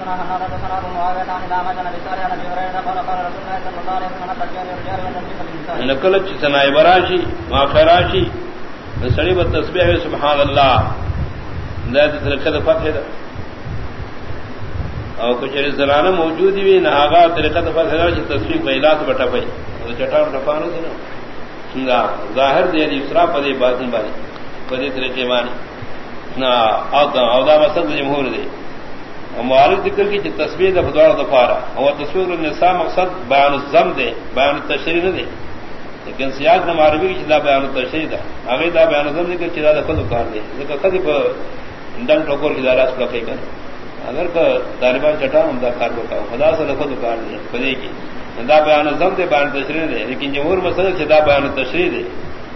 حدثنا حناد حدثنا ابو معاويه عن دامه عن ابي صالح عن ابي هريره قال قال رسول الله صلى الله عليه وسلم ترجع للرجال والتسبيح للنساء نقل سنا براشی ما خراشی سڑی بت تسبیح سبحان اللہ ذات طریقہ فتح ہے اور کچھ زنانہ موجود بھی نہ آگا طریقہ فتح ہے کہ تسبیح پہلا تو بٹا پئی چٹا ٹپانے سے نا ظاہر دے دی، اسرا پدی باطن باری پدی طریقے مانی نا اودا مسد جمہور دے معارض ذکر کی جو تصویر دا بدوار دفارا اور تصویر النساء مقصد بیان الزم دے، بیان التشریح نہ دے. لیکن سیاق نہ معربی کی چدا بیان التشریح دا. اگے دا بیان الزم ذکر چدا دا خود کار دے. ذکر خود پر ڈن ٹوکر کی دارا اس کر اگر کہ طالبان چٹا ہم دا کار بتاؤ خدا سے خود کار دے. خدے کی. دا بیان الزم دے، بیان تشریح دے. لیکن جمہور مسئلہ چدا بیان التشریح دے.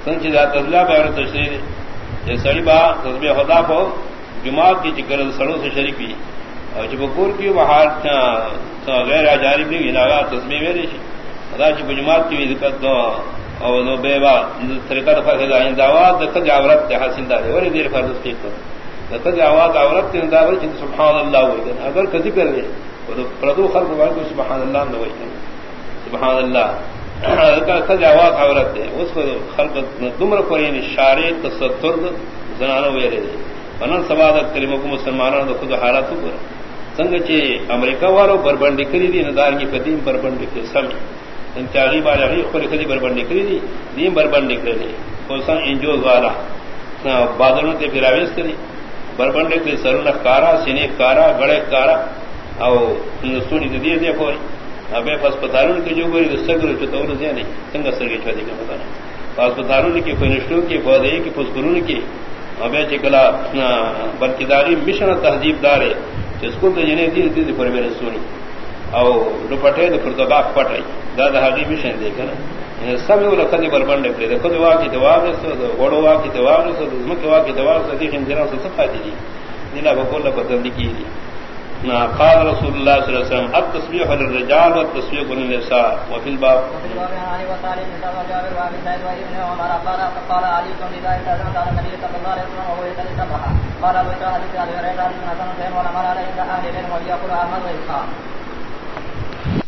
سن چدا تسلا بیان التشریح دے. یہ سڑی با تصبیح خدا کو جماعت کی چکر سڑوں سے شریک بھی. اور جب بکور کی بہار غیر اجارب نہیں گنا تصویر میرے خدا جب جماعت کی دقت دو اور نو بے با طریقہ دفعہ دعوات دخل عورت حاصل دار اور دیر فرض ٹھیک کرو دخل آواز عورت کے انداز سبحان اللہ ہوئی اگر کسی کر لے تو پردو خلق کو سبحان اللہ نہ ہوئی سبحان اللہ خد آواز عورت ہے اس کو خلق دمر قرین شارے تصدر زنانہ ویرے انن سوادت کلمہ کو مسلمانوں کو خود حالات کو سنگ چی امریکہ والو بربند کری دی ندار کی قدیم بربند کی سم انتیاغی بالا غی خوری خدی بربند کری دی دیم بربند کری دی خوصان انجوز والا. بادلوں تے پھراویس کری بربند کری سرون کارا سینے کارا گڑے کارا او سونی دی دی خوری ابے پسپتالوں کی جو گوری دستگر چطور زیا نہیں سنگا سرگی چھو دی. کا مطانا پاسپتالوں کی کوئی کی بودے کی پسکرون کی ابے چکلا برکداری مشن تہذیب دارے اسکول تو جنے دی دی پر میرے سونی او دوپٹے دو پر دباغ پٹائی دادا حقی مشن دے کنا سب یو لکھ دی بربند کړي د خدای واکی دوا رسو د وا کی دوا رسو د وا کی دوا رسو دي خنجرا سے څه پاتې دي؟ دلا وکول په تل کی قال رسول الله صلى الله عليه وسلم التسبيح للرجال والتسبيح للنساء وفي الباب قال